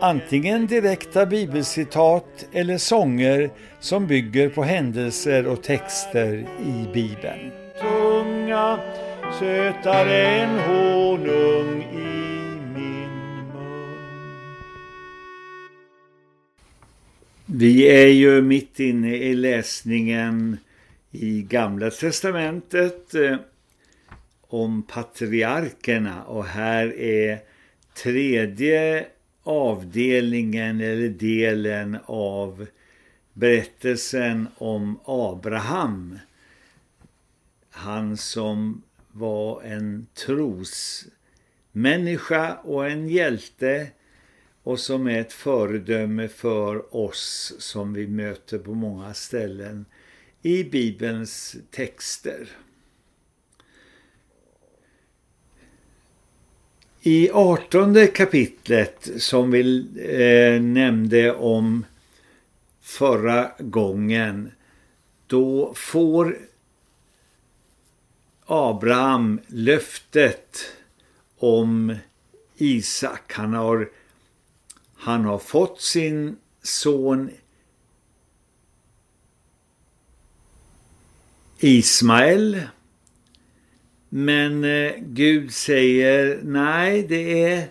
antingen direkta bibelcitat eller sånger som bygger på händelser och texter i Bibeln. Tunga, sötare än honung i min mun. Vi är ju mitt inne i läsningen i Gamla testamentet eh, om patriarkerna och här är tredje avdelningen eller delen av berättelsen om Abraham. Han som var en trosmänniska och en hjälte och som är ett föredöme för oss som vi möter på många ställen i Bibelns texter. I 18 kapitlet som vi eh, nämnde om förra gången då får Abraham löftet om Isak. Han har, han har fått sin son Ismael men eh, Gud säger nej det är,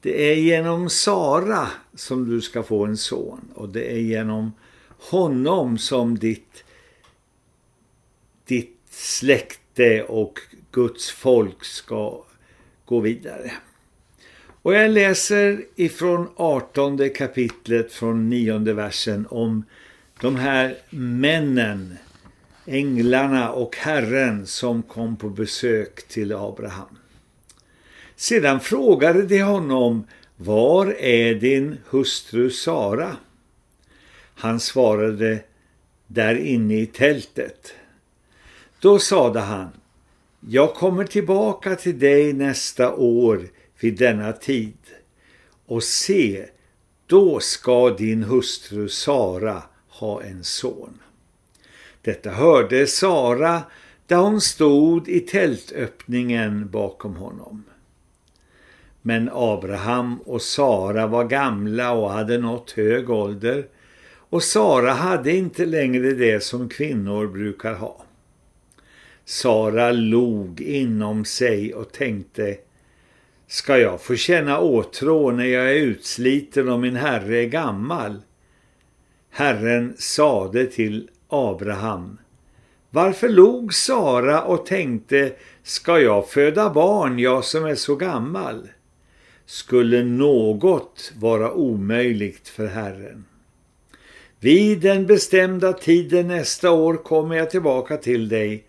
det är genom Sara som du ska få en son och det är genom honom som ditt, ditt släkte och Guds folk ska gå vidare. Och jag läser ifrån 18 kapitlet från nionde versen om de här männen änglarna och Herren som kom på besök till Abraham. Sedan frågade de honom, var är din hustru Sara? Han svarade, där inne i tältet. Då sade han, jag kommer tillbaka till dig nästa år vid denna tid och se, då ska din hustru Sara ha en son. Detta hörde Sara där hon stod i tältöppningen bakom honom. Men Abraham och Sara var gamla och hade nått hög ålder och Sara hade inte längre det som kvinnor brukar ha. Sara log inom sig och tänkte Ska jag få känna åtrå när jag är utsliten och min herre är gammal? Herren sade till Abraham. Varför log Sara och tänkte, ska jag föda barn, jag som är så gammal? Skulle något vara omöjligt för Herren? Vid den bestämda tiden nästa år kommer jag tillbaka till dig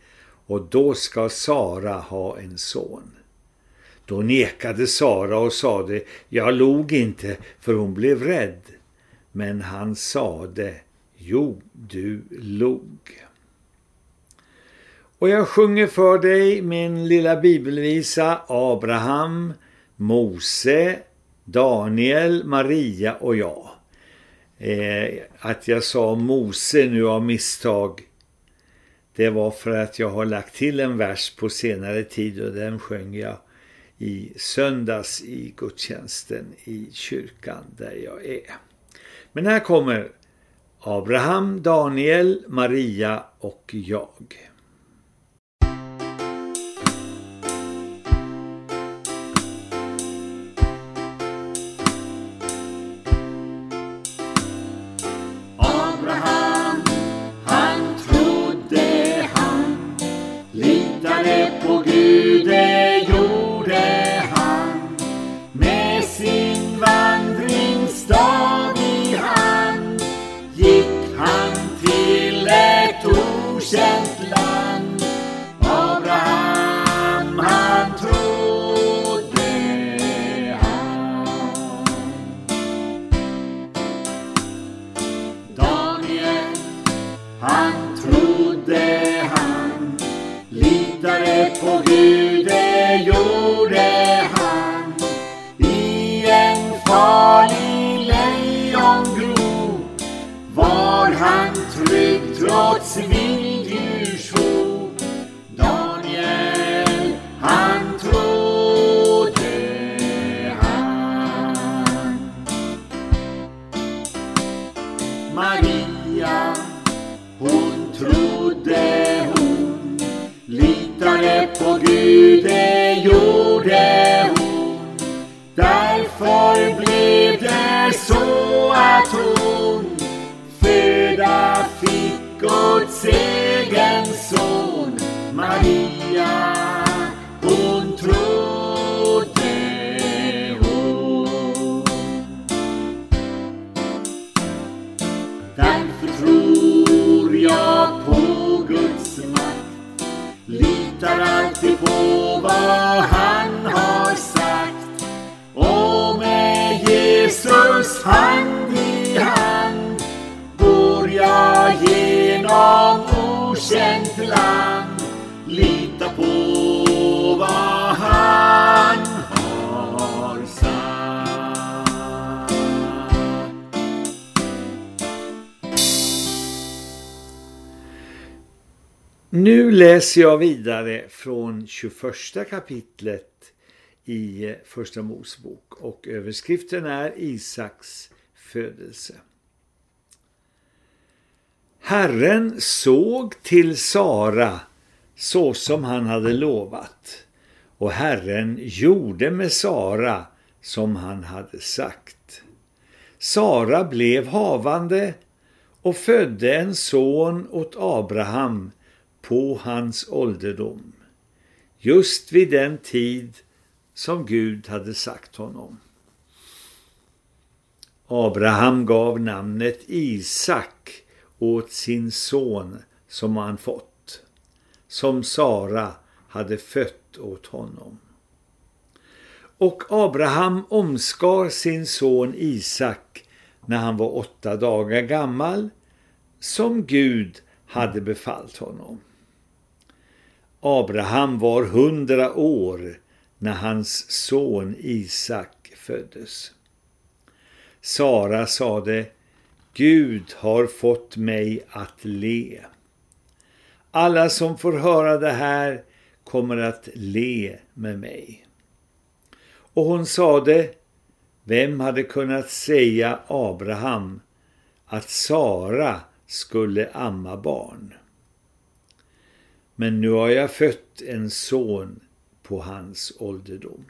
och då ska Sara ha en son. Då nekade Sara och sade, jag log inte för hon blev rädd. Men han sade, Jo, du log. Och jag sjunger för dig min lilla bibelvisa Abraham, Mose, Daniel, Maria och jag. Eh, att jag sa Mose nu av misstag det var för att jag har lagt till en vers på senare tid och den sjöng jag i söndags i gudstjänsten i kyrkan där jag är. Men här kommer Abraham, Daniel, Maria och jag. Maria, hon trodde hon litade på Gud, det gjorde land Lita på vad han har sagt Nu läser jag vidare från 21 kapitlet i Första Mosebok och överskriften är Isaks födelse. Herren såg till Sara så som han hade lovat och Herren gjorde med Sara som han hade sagt. Sara blev havande och födde en son åt Abraham på hans ålderdom, just vid den tid som Gud hade sagt honom. Abraham gav namnet Isak åt sin son som han fått, som Sara hade fött åt honom. Och Abraham omskar sin son Isak när han var åtta dagar gammal, som Gud hade befallt honom. Abraham var hundra år när hans son Isak föddes. Sara sade, Gud har fått mig att le. Alla som får höra det här kommer att le med mig. Och hon sade, vem hade kunnat säga Abraham att Sara skulle amma barn? Men nu har jag fött en son på hans ålderdom.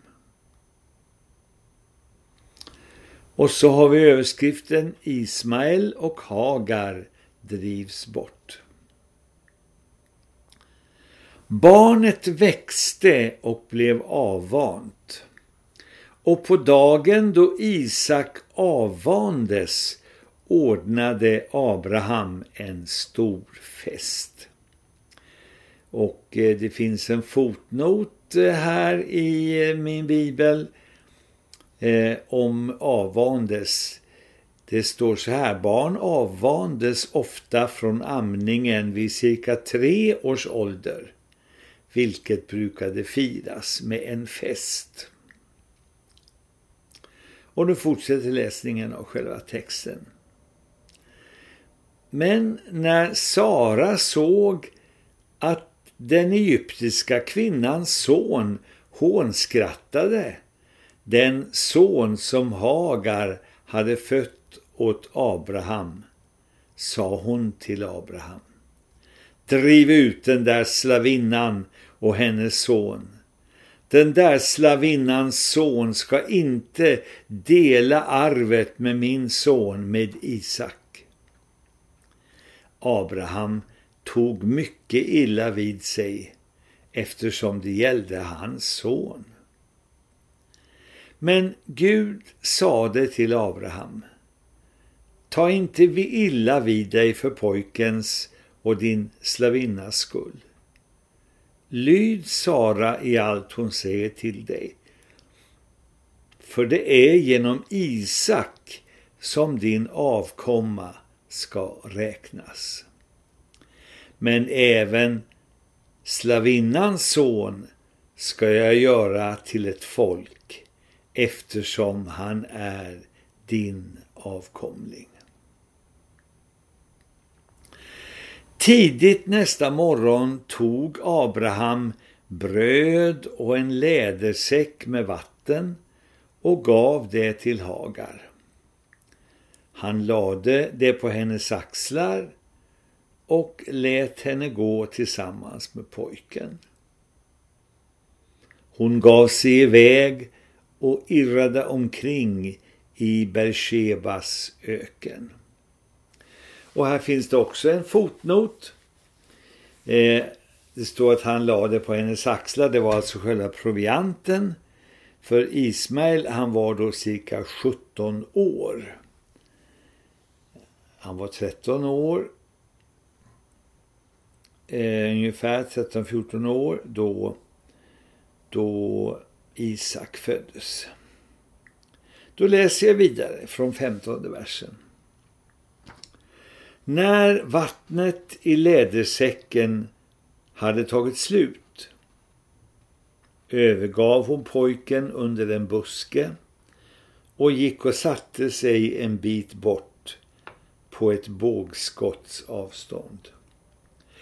Och så har vi överskriften Ismael och Hagar drivs bort. Barnet växte och blev avvant. Och på dagen då Isak avvandes ordnade Abraham en stor fest. Och eh, det finns en fotnot eh, här i eh, min bibel eh, om avvandes. Det står så här, barn avvandes ofta från amningen vid cirka tre års ålder, vilket brukade firas med en fest. Och nu fortsätter läsningen av själva texten. Men när Sara såg att den egyptiska kvinnans son hånskrattade, den son som Hagar hade fött åt Abraham, sa hon till Abraham. Driv ut den där slavinnan och hennes son. Den där slavinnans son ska inte dela arvet med min son, med Isak. Abraham tog mycket illa vid sig eftersom det gällde hans son. Men Gud sade till Abraham, ta inte illa vid dig för pojkens och din slavinnas skull. Lyd Sara i allt hon säger till dig. För det är genom Isak som din avkomma ska räknas. Men även slavinnans son ska jag göra till ett folk eftersom han är din avkomling. Tidigt nästa morgon tog Abraham bröd och en lädersäck med vatten och gav det till Hagar. Han lade det på hennes axlar och lät henne gå tillsammans med pojken. Hon gav sig iväg och irrade omkring i Bershebas öken. Och här finns det också en fotnot. Eh, det står att han lade på hennes axlar. Det var alltså själva provianten. För Ismael, han var då cirka 17 år. Han var 13 år. Eh, ungefär 13-14 år då, då Isak föddes. Då läser jag vidare från 15 versen. När vattnet i lädersäcken hade tagit slut övergav hon pojken under en buske och gick och satte sig en bit bort på ett bågskotts avstånd.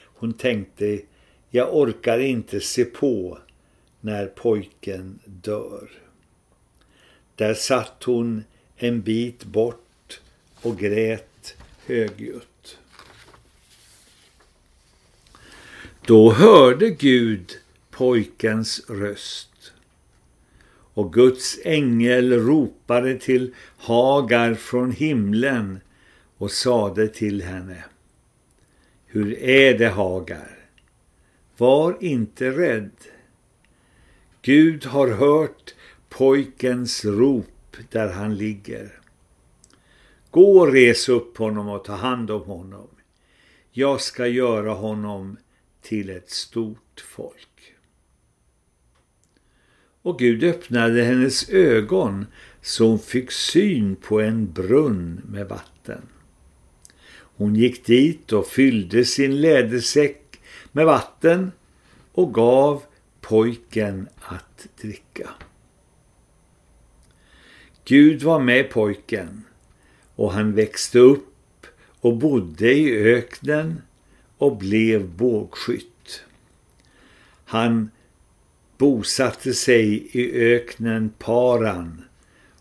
Hon tänkte, jag orkar inte se på när pojken dör. Där satt hon en bit bort och grät högljutt. Då hörde Gud pojkens röst och Guds ängel ropade till Hagar från himlen och sade till henne Hur är det Hagar? Var inte rädd. Gud har hört pojkens rop där han ligger. Gå och res upp honom och ta hand om honom. Jag ska göra honom till ett stort folk. Och Gud öppnade hennes ögon så hon fick syn på en brunn med vatten. Hon gick dit och fyllde sin lädersäck med vatten och gav pojken att dricka. Gud var med pojken och han växte upp och bodde i öknen och blev bågskytt. Han bosatte sig i öknen Paran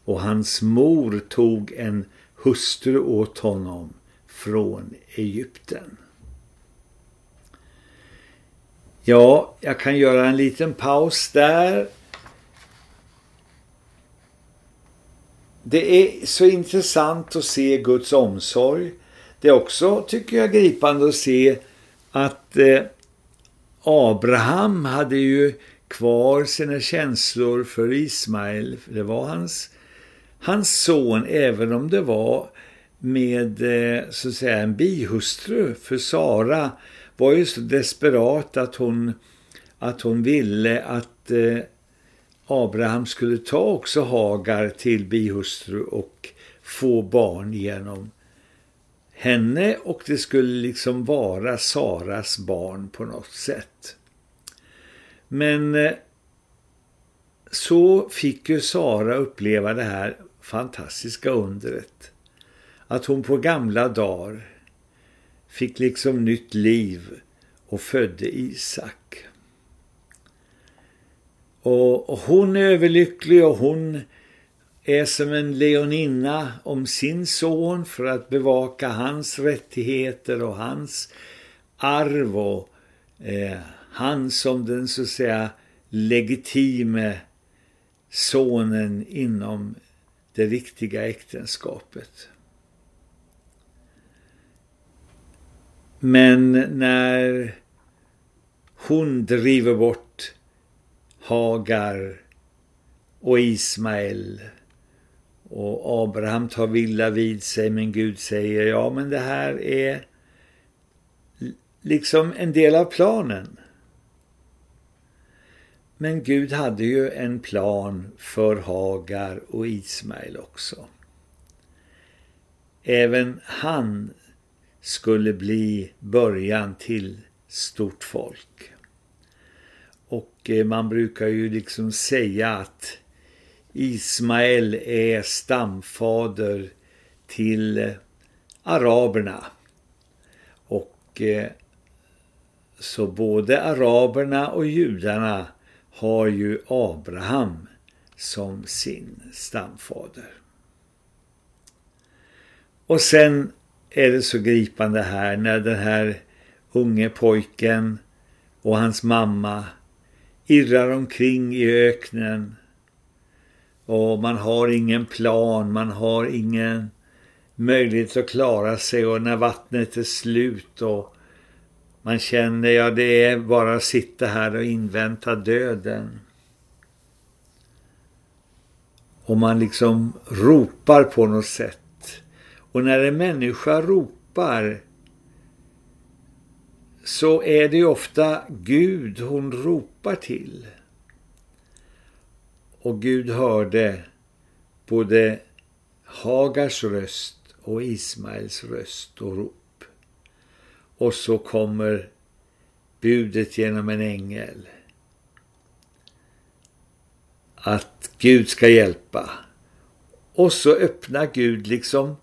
och hans mor tog en hustru åt honom från Egypten. Ja, jag kan göra en liten paus där. Det är så intressant att se Guds omsorg. Det är också, tycker jag, gripande att se att eh, Abraham hade ju kvar sina känslor för Ismael. Det var hans, hans son, även om det var med eh, så att säga en bihustru. För Sara var ju så desperat att hon, att hon ville att eh, Abraham skulle ta också Hagar till bihustru och få barn genom henne och det skulle liksom vara Saras barn på något sätt. Men eh, så fick ju Sara uppleva det här fantastiska undret. Att hon på gamla dagar fick liksom nytt liv och födde Isak. Och, och hon är överlycklig och hon är som en leoninna om sin son för att bevaka hans rättigheter och hans arv och eh, han som den så att säga legitime sonen inom det riktiga äktenskapet. Men när hon driver bort Hagar och Ismael och Abraham tar villa vid sig men Gud säger ja men det här är liksom en del av planen. Men Gud hade ju en plan för Hagar och Ismael också. Även han skulle bli början till stort folk. Och eh, man brukar ju liksom säga att Ismael är stamfader till eh, araberna. Och eh, så både araberna och judarna har ju Abraham som sin stamfader. Och sen är det så gripande här när den här unge pojken och hans mamma irrar omkring i öknen och man har ingen plan, man har ingen möjlighet att klara sig och när vattnet är slut och man känner, ja det är bara att sitta här och invänta döden. Och man liksom ropar på något sätt. Och när en människa ropar så är det ofta Gud hon ropar till. Och Gud hörde både Hagars röst och Ismaels röst och rop. Och så kommer budet genom en ängel att Gud ska hjälpa. Och så öppnar Gud liksom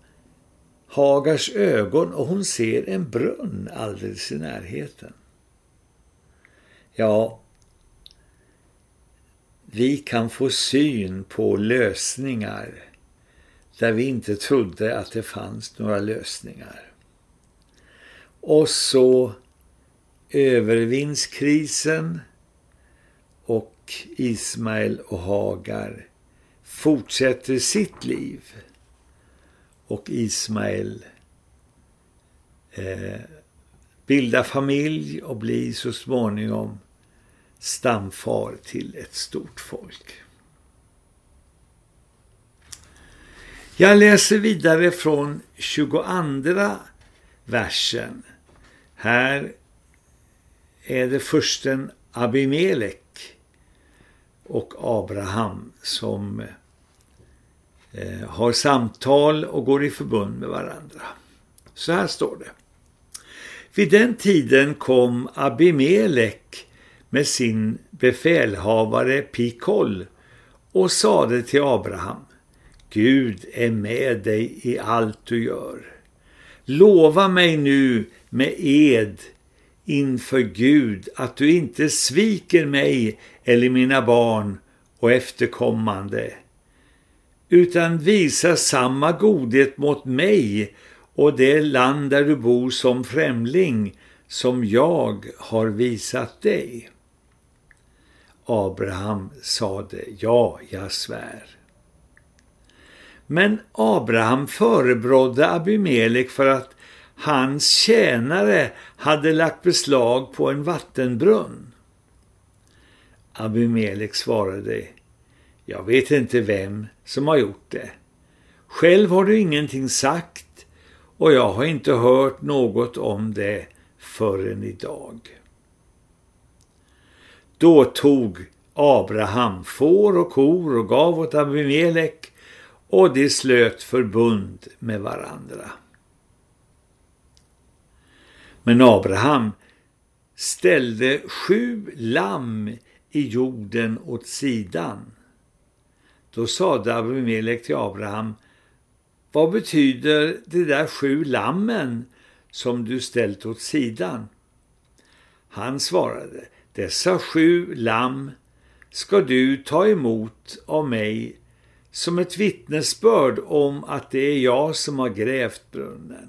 Hagars ögon och hon ser en brunn alldeles i närheten. Ja, vi kan få syn på lösningar där vi inte trodde att det fanns några lösningar. Och så övervinns krisen och Ismael och Hagar fortsätter sitt liv. Och Ismael eh, bildar familj och blir så småningom stamfar till ett stort folk. Jag läser vidare från 22 versen. Här är det försten Abimelek och Abraham som eh, har samtal och går i förbund med varandra. Så här står det. Vid den tiden kom Abimelek med sin befälhavare Pikol och sade till Abraham Gud är med dig i allt du gör. Lova mig nu med ed inför Gud att du inte sviker mig eller mina barn och efterkommande utan visa samma godhet mot mig och det land där du bor som främling som jag har visat dig. Abraham sade, ja, jag svär. Men Abraham förebrådde Abimelek för att hans tjänare hade lagt beslag på en vattenbrunn. Abimelek svarade, jag vet inte vem som har gjort det. Själv har du ingenting sagt och jag har inte hört något om det förrän idag. Då tog Abraham får och kor och gav åt Abimelek och de slöt förbund med varandra. Men Abraham ställde sju lamm i jorden åt sidan. Då sade Abimelek till Abraham, vad betyder det där sju lammen som du ställt åt sidan? Han svarade, dessa sju lamm ska du ta emot av mig som ett vittnesbörd om att det är jag som har grävt brunnen.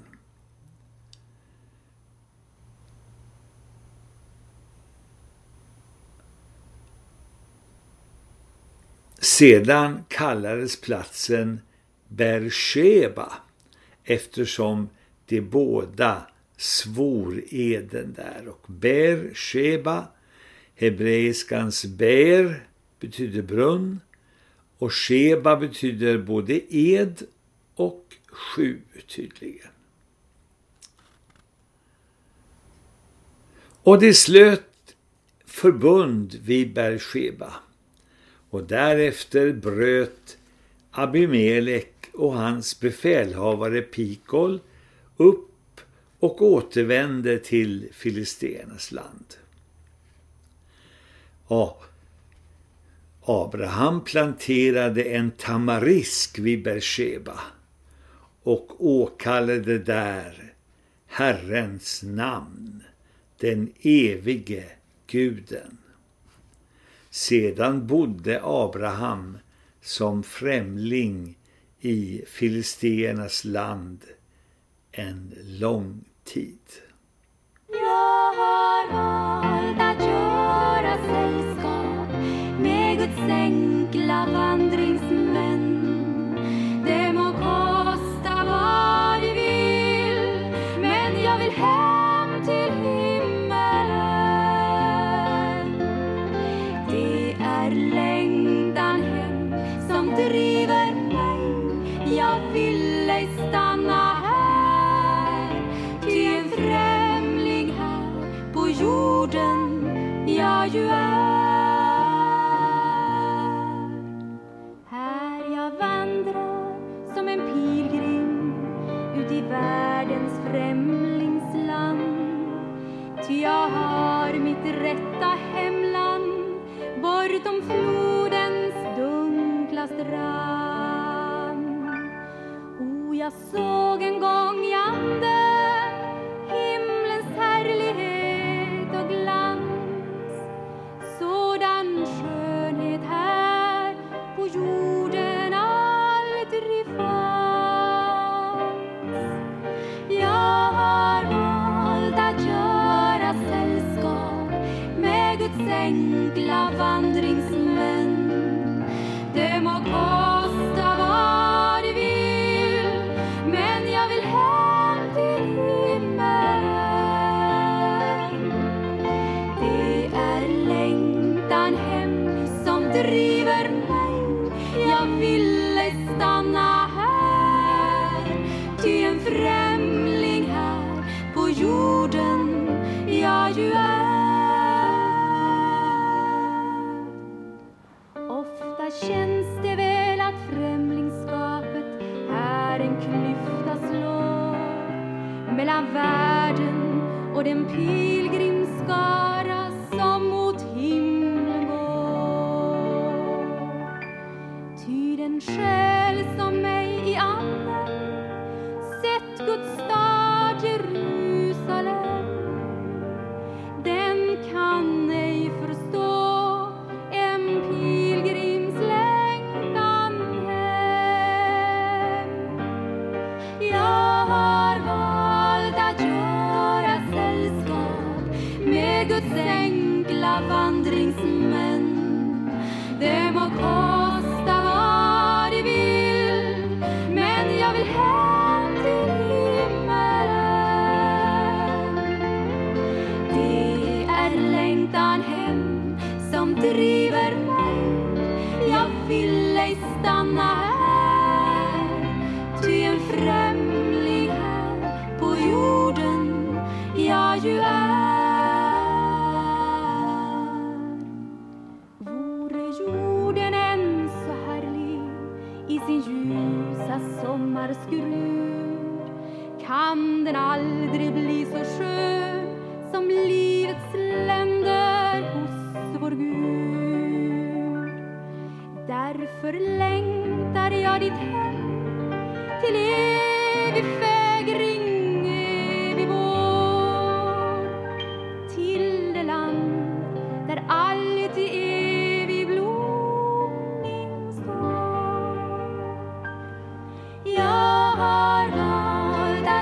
Sedan kallades platsen Bersheba eftersom de båda svor eden där. Och Bersheba, hebreiskans ber, betyder brunn och Sheba betyder både ed och sju tydligen. Och det slöt förbund vid Bersheba och därefter bröt Abimelech och hans befälhavare Pikol upp och återvände till Filisternas land. Ja, Abraham planterade en tamarisk vid Bersheba och åkallade där Herrens namn, den evige guden. Sedan bodde Abraham som främling i filisternas land en lång tid. Jag har valt att göra sällskap med Guds enkla vandring Jag såg en gång, jag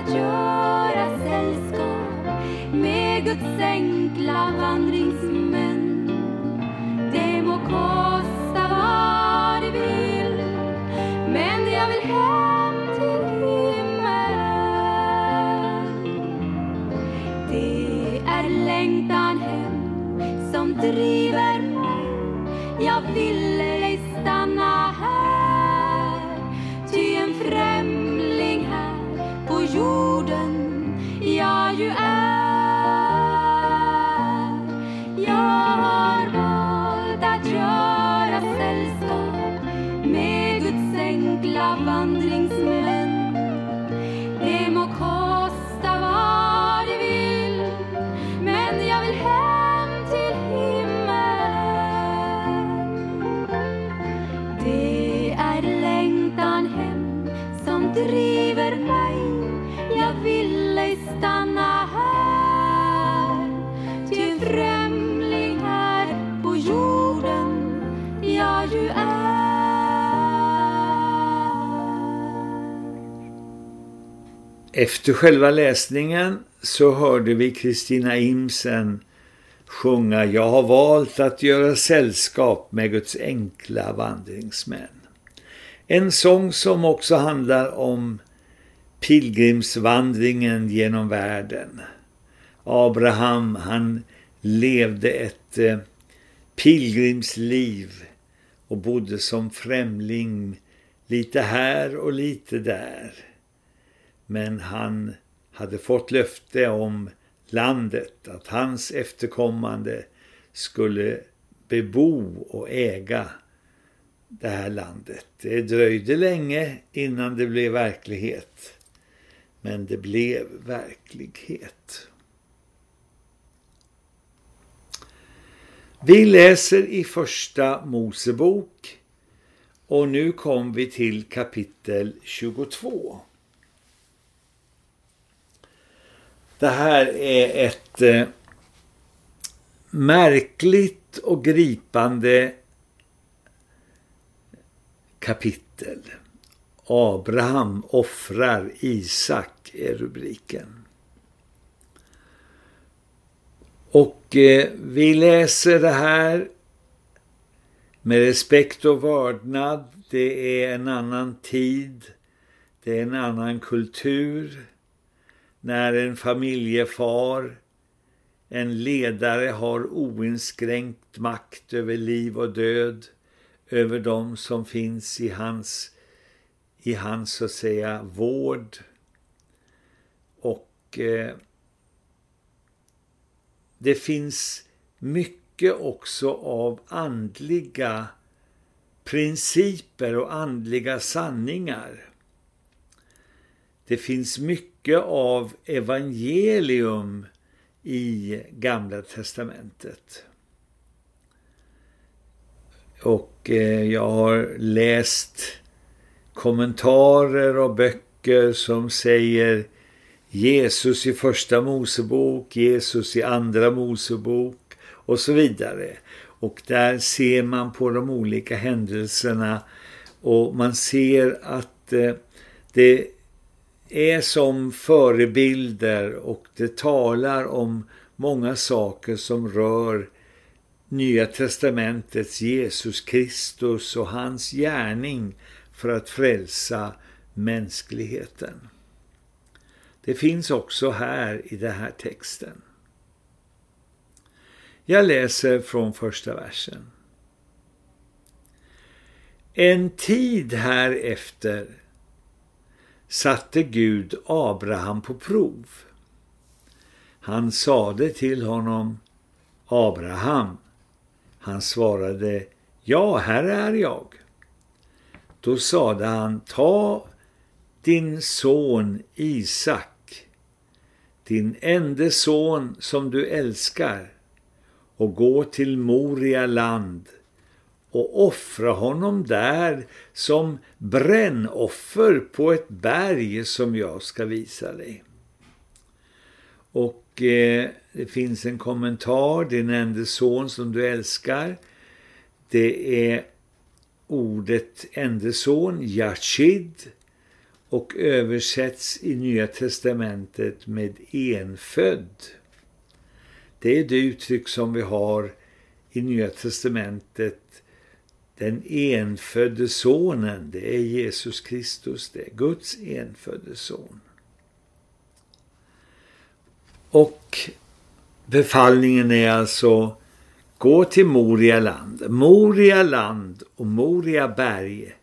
att göra sällskap med Guds enkla vandring. Efter själva läsningen så hörde vi Kristina Imsen sjunga Jag har valt att göra sällskap med Guds enkla vandringsmän. En sång som också handlar om pilgrimsvandringen genom världen. Abraham, han levde ett eh, pilgrimsliv och bodde som främling lite här och lite där. Men han hade fått löfte om landet, att hans efterkommande skulle bebo och äga det här landet. Det dröjde länge innan det blev verklighet. Men det blev verklighet. Vi läser i första Mosebok och nu kom vi till kapitel 22. Det här är ett eh, märkligt och gripande kapitel. Abraham offrar Isak är rubriken. Och eh, vi läser det här med respekt och vördnad. Det är en annan tid. Det är en annan kultur. När en familjefar, en ledare har oinskränkt makt över liv och död över dem som finns i hans, i hans så att säga vård. Och eh, det finns mycket också av andliga principer och andliga sanningar. Det finns mycket av evangelium i Gamla testamentet. Och eh, jag har läst kommentarer och böcker som säger Jesus i första Mosebok, Jesus i andra Mosebok och så vidare. Och där ser man på de olika händelserna och man ser att eh, det är som förebilder och det talar om många saker som rör Nya testamentets Jesus Kristus och hans gärning för att frälsa mänskligheten. Det finns också här i den här texten. Jag läser från första versen. En tid här efter satte Gud Abraham på prov. Han sade till honom Abraham. Han svarade Ja, här är jag. Då sade han Ta din son Isak, din enda son som du älskar och gå till Moria land och offra honom där som brännoffer på ett berg som jag ska visa dig. Och eh, det finns en kommentar, din enda son som du älskar. Det är ordet enda son, Yashid, och översätts i Nya testamentet med enfödd. Det är det uttryck som vi har i Nya testamentet den enfödde sonen, det är Jesus Kristus, det är Guds enfödde son. Och befallningen är alltså gå till Moria land. Moria land och Moria berg,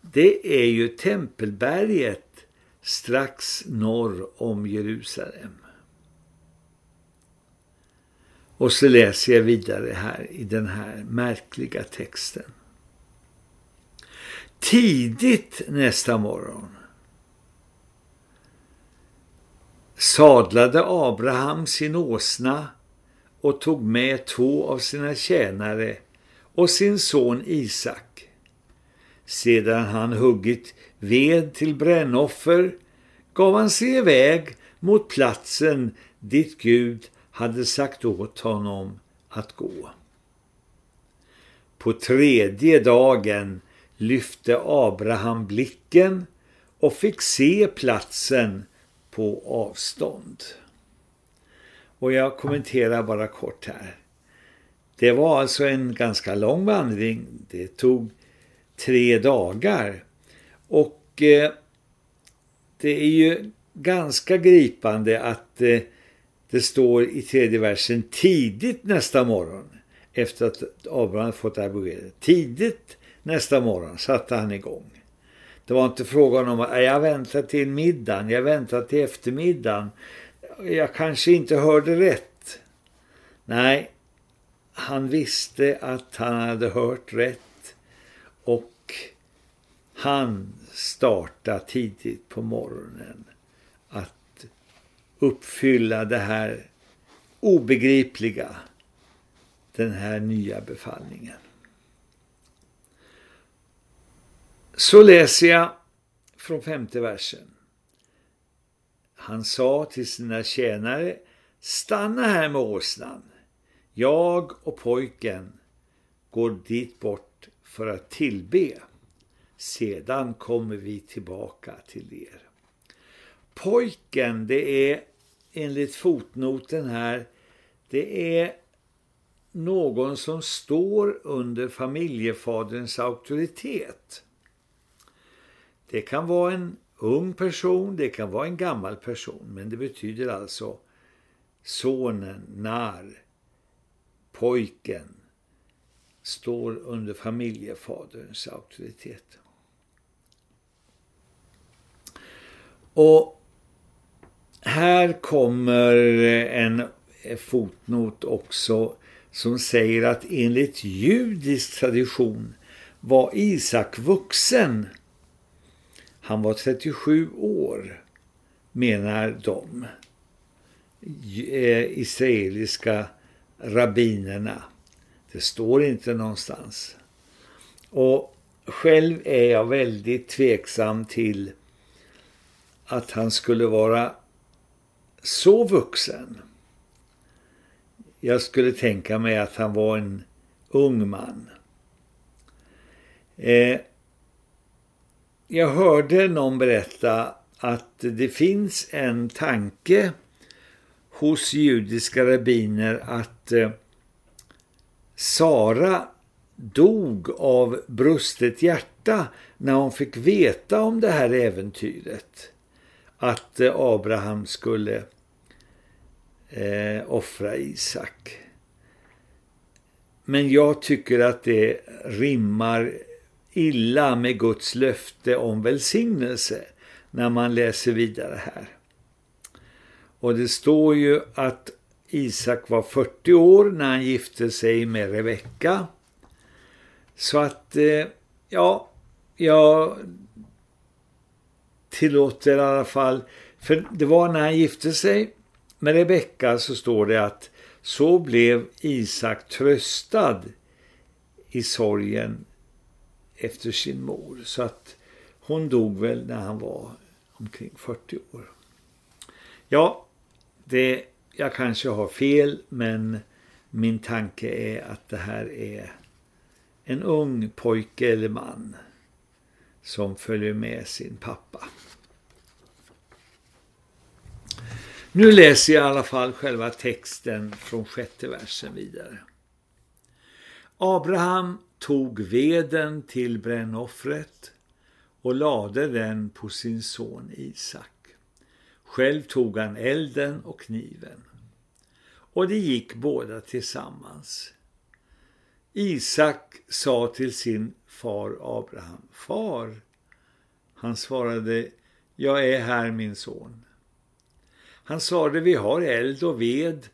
det är ju tempelberget strax norr om Jerusalem. Och så läser jag vidare här i den här märkliga texten. Tidigt nästa morgon sadlade Abraham sin åsna och tog med två av sina tjänare och sin son Isak. Sedan han huggit ved till brännoffer gav han sig iväg mot platsen dit Gud hade sagt åt honom att gå. På tredje dagen lyfte Abraham blicken och fick se platsen på avstånd. Och jag kommenterar bara kort här. Det var alltså en ganska lång vandring. Det tog tre dagar. Och eh, det är ju ganska gripande att eh, det står i tredje versen tidigt nästa morgon efter att Abraham fått det här beskedet. Tidigt nästa morgon satte han igång. Det var inte frågan om att jag väntar till middagen, jag väntar till eftermiddagen. Jag kanske inte hörde rätt. Nej, han visste att han hade hört rätt och han startade tidigt på morgonen uppfylla det här obegripliga, den här nya befallningen. Så läser jag från femte versen. Han sa till sina tjänare, stanna här med åsnan. Jag och pojken går dit bort för att tillbe. Sedan kommer vi tillbaka till er. Pojken, det är enligt fotnoten här, det är någon som står under familjefaderns auktoritet. Det kan vara en ung person, det kan vara en gammal person, men det betyder alltså sonen, när, pojken står under familjefaderns auktoritet. Och här kommer en fotnot också som säger att enligt judisk tradition var Isak vuxen han var 37 år, menar de eh, israeliska rabbinerna. Det står inte någonstans. Och själv är jag väldigt tveksam till att han skulle vara så vuxen. Jag skulle tänka mig att han var en ung man. Eh, jag hörde någon berätta att det finns en tanke hos judiska rabbiner att eh, Sara dog av brustet hjärta när hon fick veta om det här äventyret. Att eh, Abraham skulle eh, offra Isak. Men jag tycker att det rimmar illa med Guds löfte om välsignelse när man läser vidare här. Och det står ju att Isak var 40 år när han gifte sig med Rebecka. Så att, eh, ja, jag tillåter i alla fall, för det var när han gifte sig med Rebecka så står det att så blev Isak tröstad i sorgen efter sin mor. Så att hon dog väl när han var omkring 40 år. Ja, det, jag kanske har fel men min tanke är att det här är en ung pojke eller man som följer med sin pappa. Nu läser jag i alla fall själva texten från sjätte versen vidare. Abraham tog veden till brännoffret och lade den på sin son Isak. Själv tog han elden och kniven. Och det gick båda tillsammans. Isak sa till sin far Abraham, Far, han svarade, jag är här min son. Han sade, vi har eld och ved,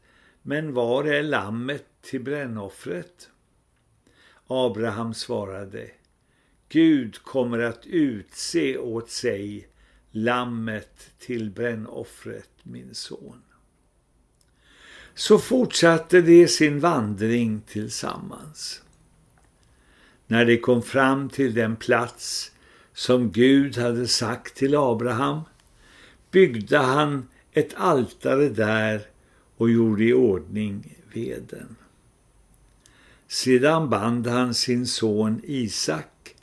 men var är lammet till brännoffret? Abraham svarade, Gud kommer att utse åt sig lammet till brännoffret, min son. Så fortsatte de sin vandring tillsammans. När de kom fram till den plats som Gud hade sagt till Abraham byggde han ett altare där och gjorde i ordning veden. Sedan band han sin son Isak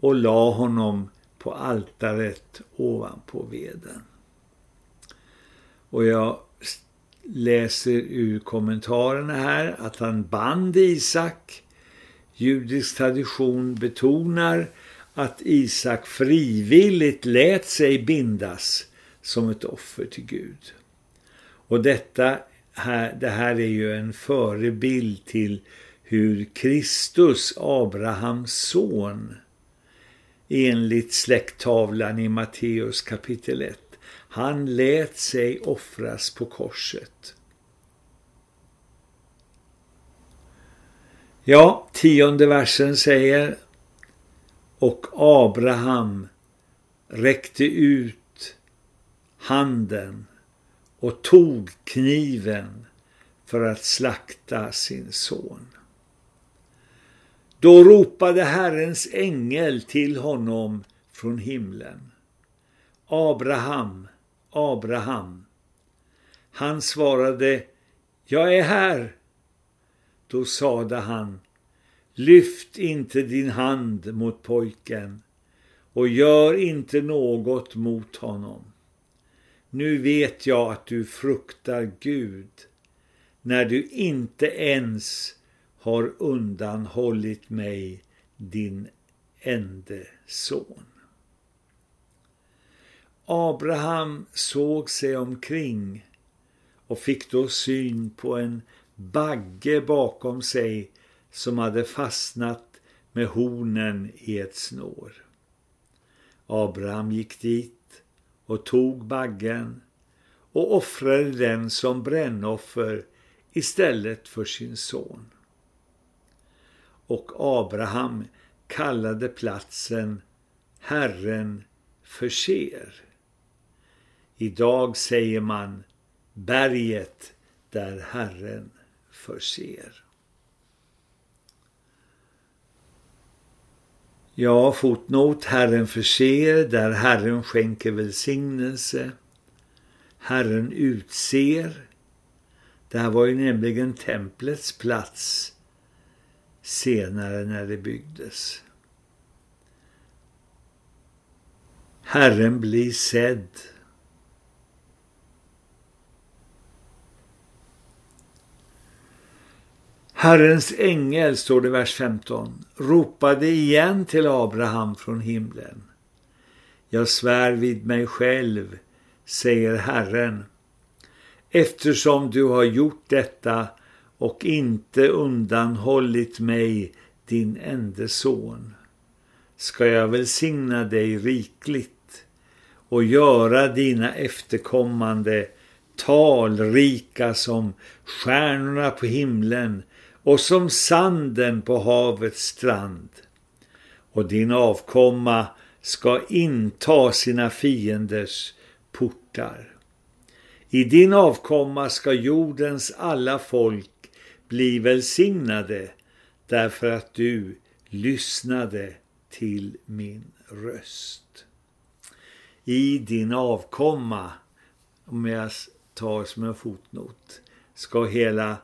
och la honom på altaret ovanpå veden. Och jag läser ur kommentarerna här att han band Isak. Judisk tradition betonar att Isak frivilligt lät sig bindas som ett offer till Gud. Och detta här, det här är ju en förebild till hur Kristus, Abrahams son, enligt släkttavlan i Matteus kapitel 1, han lät sig offras på korset. Ja, tionde versen säger och Abraham räckte ut handen och tog kniven för att slakta sin son. Då ropade Herrens ängel till honom från himlen. Abraham, Abraham. Han svarade, jag är här. Då sade han, lyft inte din hand mot pojken och gör inte något mot honom. Nu vet jag att du fruktar Gud när du inte ens har undanhållit mig din ende son. Abraham såg sig omkring och fick då syn på en bagge bakom sig som hade fastnat med hornen i ett snår. Abraham gick dit och tog baggen och offrade den som brännoffer istället för sin son. Och Abraham kallade platsen Herren förser. Idag säger man berget där Herren förser. Ja, fotnot, Herren förser, där Herren skänker välsignelse. Herren utser. Det här var ju nämligen templets plats senare när det byggdes. Herren blir sedd. Herrens ängel, står det i vers 15, ropade igen till Abraham från himlen. Jag svär vid mig själv, säger Herren, eftersom du har gjort detta och inte undanhållit mig din enda son, ska jag välsigna dig rikligt och göra dina efterkommande talrika som stjärnorna på himlen och som sanden på havets strand. Och din avkomma ska inta sina fienders portar. I din avkomma ska jordens alla folk bli välsignade därför att du lyssnade till min röst. I din avkomma, om jag tar som en fotnot, ska hela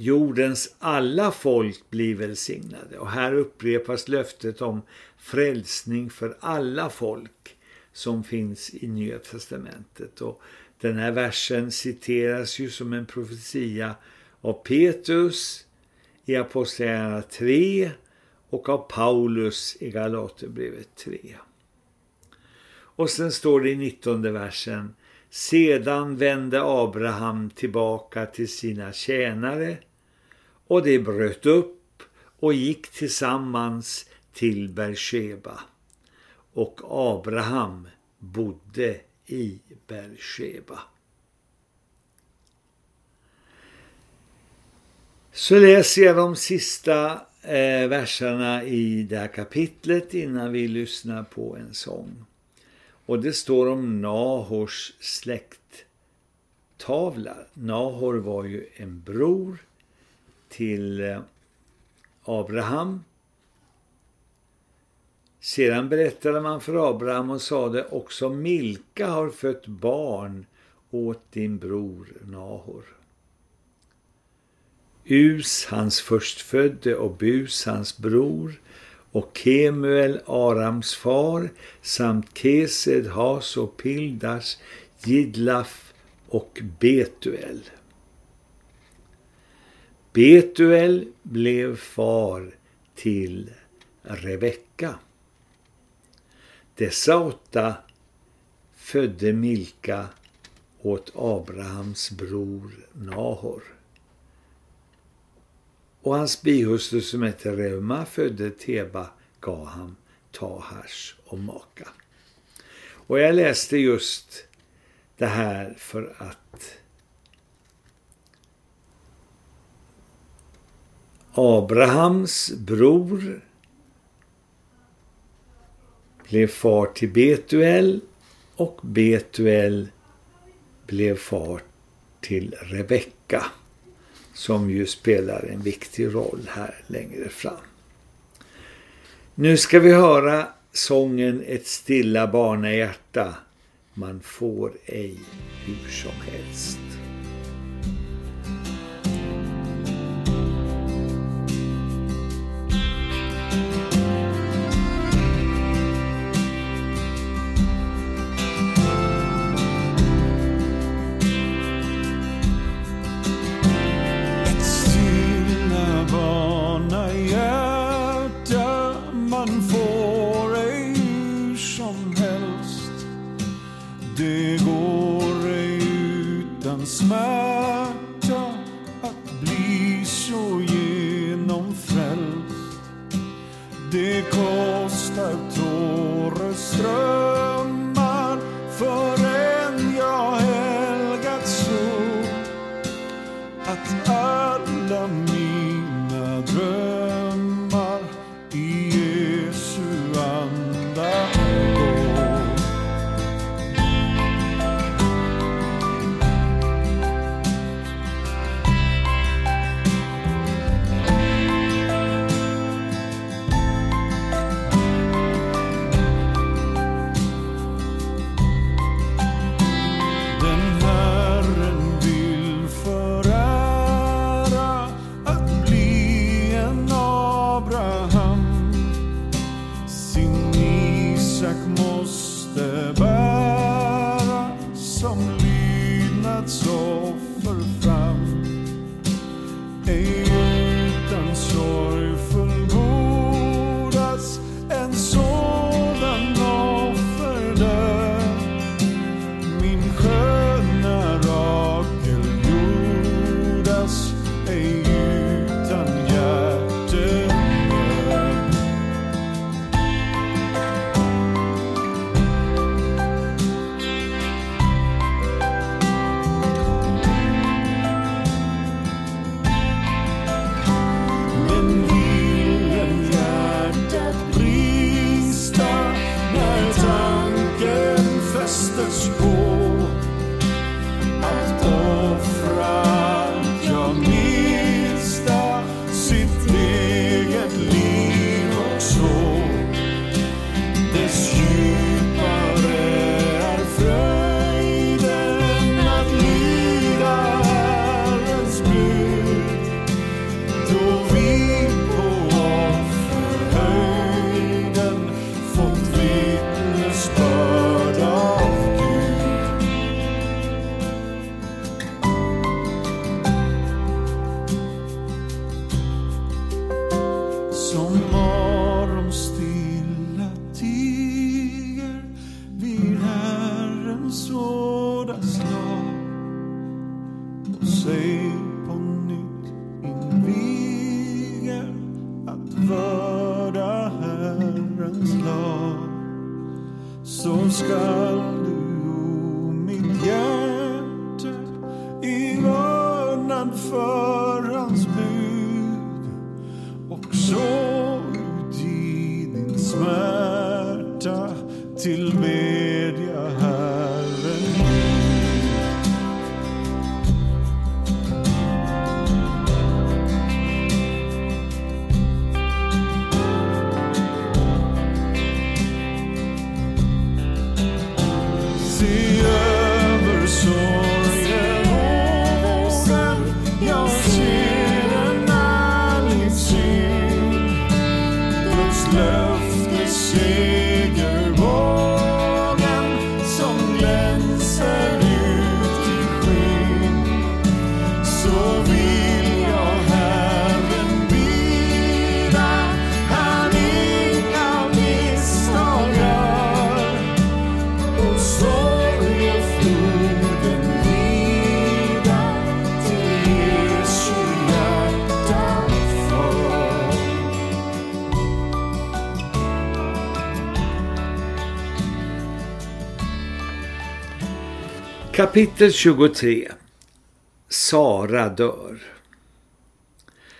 jordens alla folk blir välsignade. Och här upprepas löftet om frälsning för alla folk som finns i Nya Testamentet. Och den här versen citeras ju som en profetia av Petrus i Apostlagärningarna 3 och av Paulus i Galaterbrevet 3. Och sen står det i 19 versen Sedan vände Abraham tillbaka till sina tjänare och de bröt upp och gick tillsammans till Bersheba. Och Abraham bodde i Bersheba. Så läser jag de sista eh, verserna i det här kapitlet innan vi lyssnar på en sång. Och det står om Nahors släkttavla. Nahor var ju en bror till eh, Abraham. Sedan berättade man för Abraham och sade också Milka har fött barn åt din bror Nahor. Us, hans förstfödde, och Bus, hans bror, och Kemuel, Arams far, samt Kesed, Has och Pildas, Gidlaf och Betuel. Betuel blev far till Rebecka. Dessa åtta födde Milka åt Abrahams bror Nahor. Och hans bihustru som hette Reuma födde Teba, Gaham, Tahars och Maka. Och jag läste just det här för att Abrahams bror blev far till Betuel och Betuel blev far till Rebecka som ju spelar en viktig roll här längre fram. Nu ska vi höra sången Ett stilla barnahjärta. Man får ej hur som helst. Framför för hans bud också ut i din smärta. Tillbedja Kapitel 23 Sara dör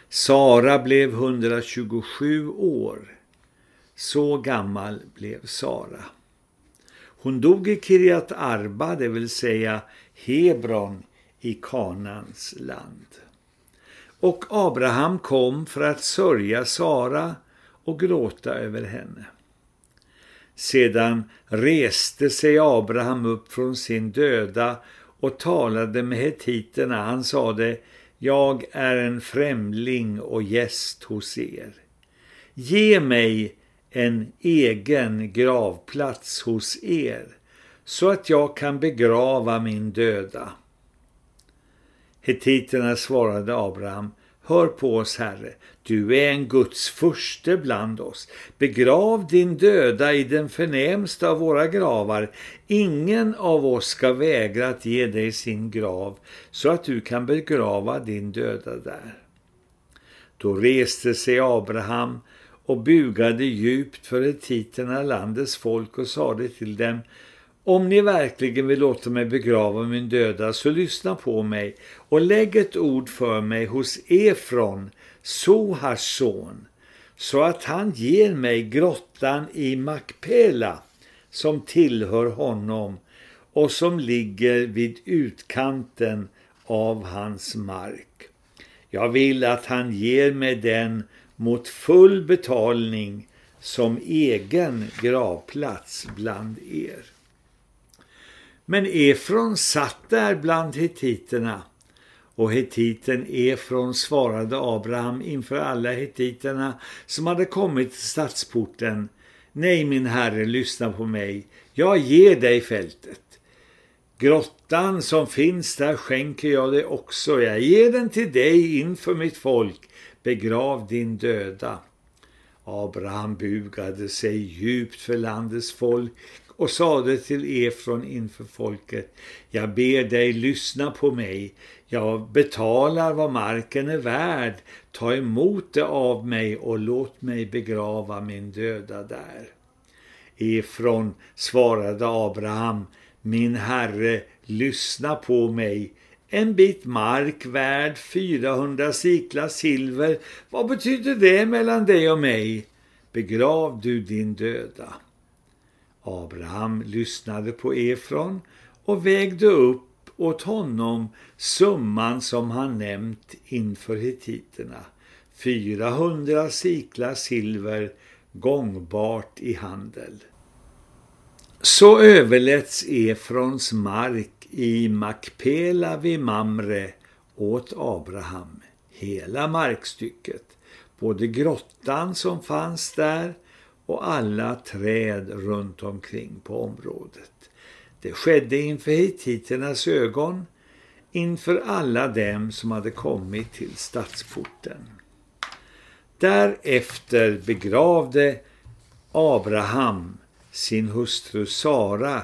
Sara blev 127 år. Så gammal blev Sara. Hon dog i Kirjat Arba, det vill säga Hebron i Kanans land. Och Abraham kom för att sörja Sara och gråta över henne. Sedan reste sig Abraham upp från sin döda och talade med hetiterna. Han sade, jag är en främling och gäst hos er. Ge mig en egen gravplats hos er så att jag kan begrava min döda. Hetiterna svarade Abraham, hör på oss herre, du är en Guds furste bland oss. Begrav din döda i den förnämsta av våra gravar. Ingen av oss ska vägra att ge dig sin grav så att du kan begrava din döda där. Då reste sig Abraham och bugade djupt för hetiterna, landets folk, och sade till dem om ni verkligen vill låta mig begrava min döda så lyssna på mig och lägg ett ord för mig hos Efron, Sohars son, så att han ger mig grottan i Makpela som tillhör honom och som ligger vid utkanten av hans mark. Jag vill att han ger mig den mot full betalning som egen gravplats bland er. Men Efron satt där bland hetiterna och hetiten Efron svarade Abraham inför alla hetiterna som hade kommit till stadsporten. Nej min herre, lyssna på mig. Jag ger dig fältet. Grottan som finns där skänker jag dig också. Jag ger den till dig inför mitt folk. Begrav din döda. Abraham bugade sig djupt för landets folk och sade till Efron inför folket, jag ber dig lyssna på mig, jag betalar vad marken är värd, ta emot det av mig och låt mig begrava min döda där. Efron svarade Abraham, min herre, lyssna på mig, en bit mark värd 400 siklar silver, vad betyder det mellan dig och mig? Begrav du din döda. Abraham lyssnade på Efron och vägde upp åt honom summan som han nämnt inför hetiterna. 400 siklar silver gångbart i handel. Så överläts Efrons mark i Makpela vid Mamre åt Abraham, hela markstycket, både grottan som fanns där och alla träd runt omkring på området. Det skedde inför hittiternas ögon, inför alla dem som hade kommit till stadsporten. Därefter begravde Abraham sin hustru Sara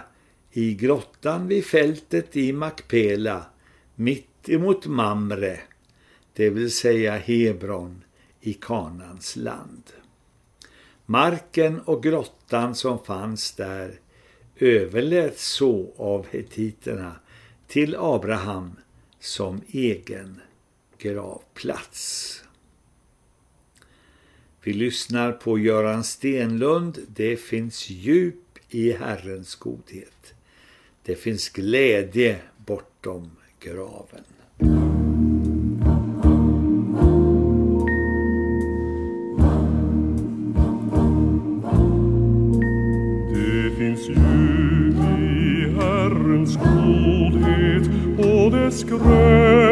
i grottan vid fältet i Makpela, mitt emot Mamre, det vill säga Hebron i Kanans land. Marken och grottan som fanns där överläts så av hetiterna till Abraham som egen gravplats. Vi lyssnar på Göran Stenlund. Det finns djup i Herrens godhet. Det finns glädje bortom graven. Och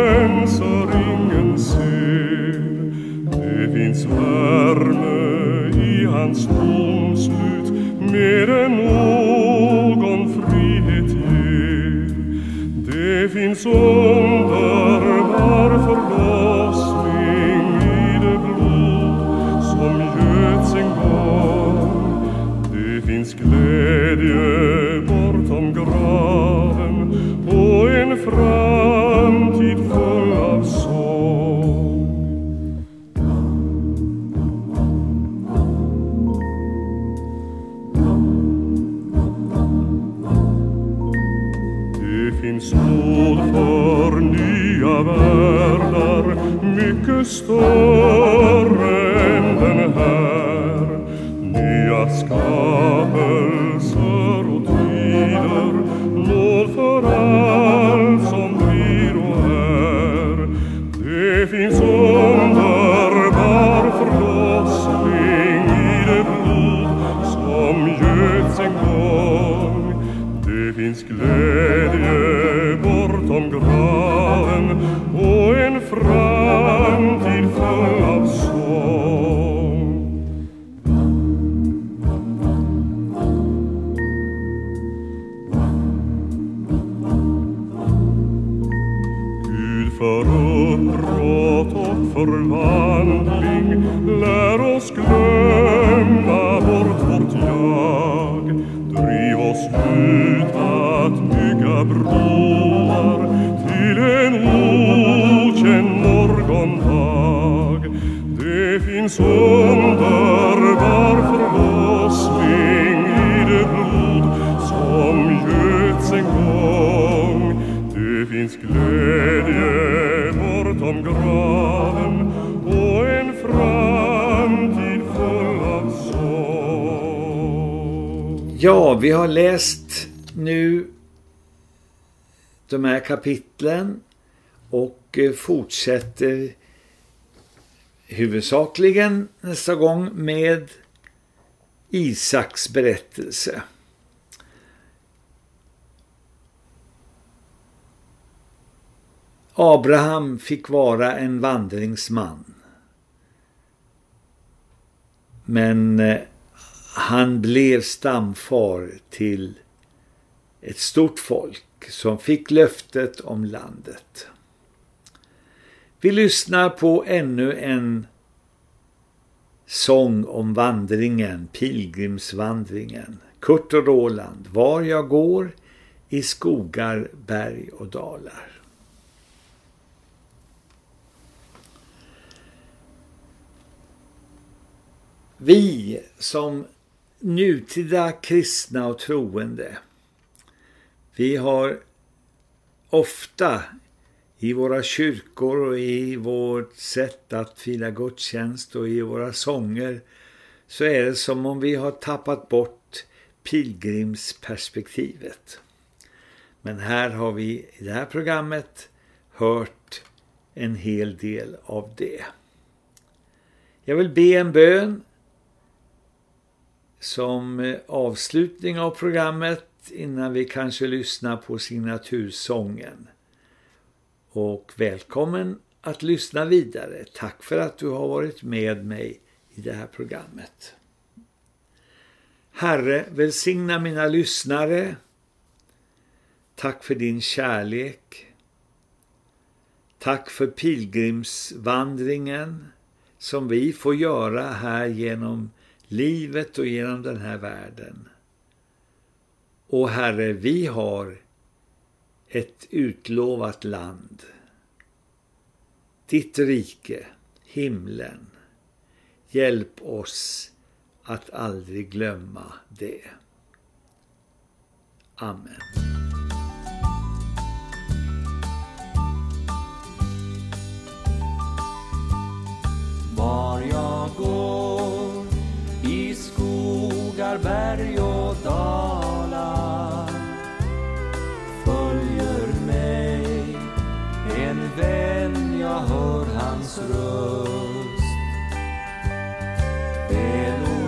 finns glädje bortom graven och en framtid full av sång. Ja, vi har läst nu de här kapitlen och eh, fortsätter huvudsakligen nästa gång med Isaks berättelse. Abraham fick vara en vandringsman. Men eh, han blev stamfar till ett stort folk som fick löftet om landet. Vi lyssnar på ännu en sång om vandringen, pilgrimsvandringen. Kurt och Roland, var jag går i skogar, berg och dalar. Vi som nutida kristna och troende, vi har ofta i våra kyrkor och i vårt sätt att fira gudstjänst och i våra sånger så är det som om vi har tappat bort pilgrimsperspektivet. Men här har vi i det här programmet hört en hel del av det. Jag vill be en bön som eh, avslutning av programmet innan vi kanske lyssnar på signatursången. Och välkommen att lyssna vidare. Tack för att du har varit med mig i det här programmet. Herre, välsigna mina lyssnare. Tack för din kärlek. Tack för pilgrimsvandringen som vi får göra här genom livet och genom den här världen. Och Herre, vi har ett utlovat land. Ditt rike, himlen. Hjälp oss att aldrig glömma det. Amen. Var jag går skogar, berg och dalar följer mig en vän, jag hör hans röst. Väl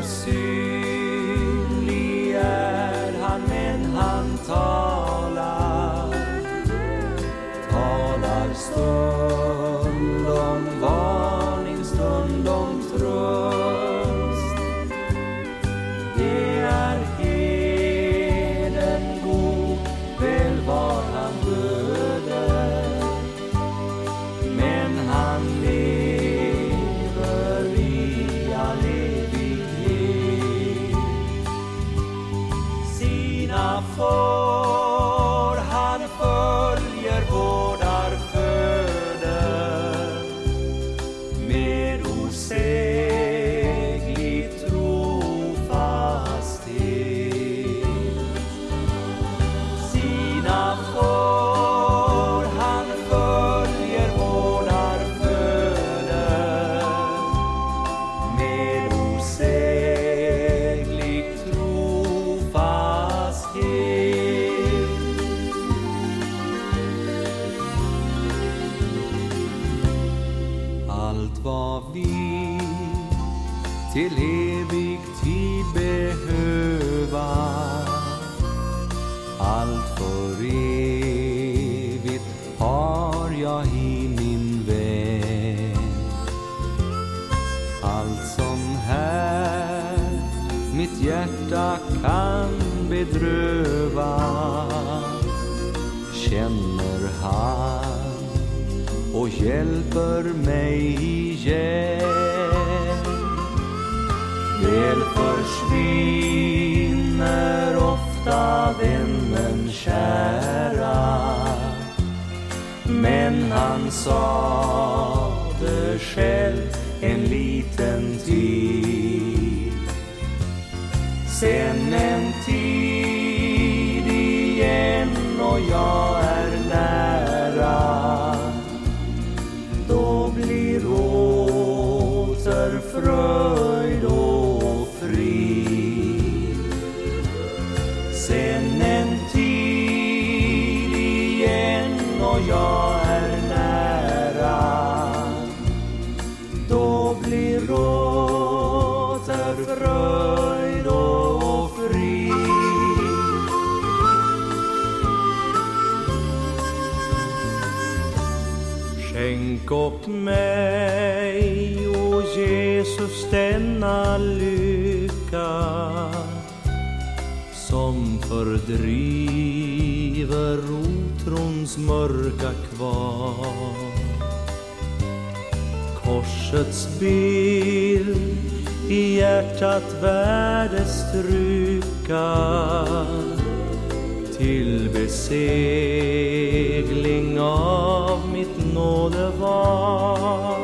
denna lycka som fördriver otrons mörka kvar. Korsets bild i hjärtat värdestryka till besegling av mitt nådeval.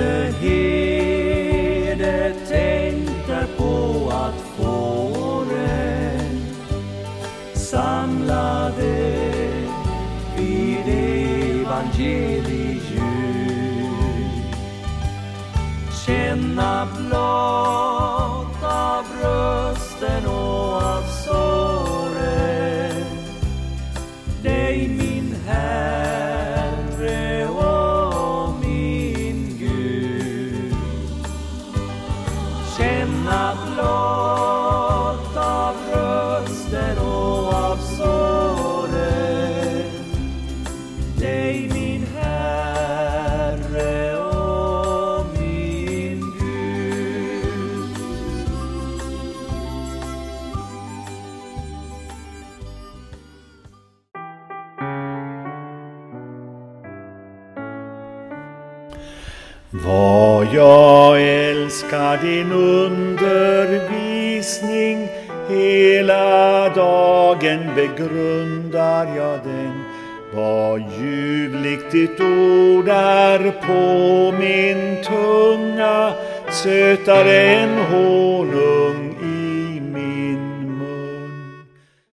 Hulde hede tänkte på att fåren samlade vid evangeliljus känna blott av rösten jag älskar din undervisning. Hela dagen begrundar jag den. Vad ljuvligt ditt ord är på min tunga. Sötare än honung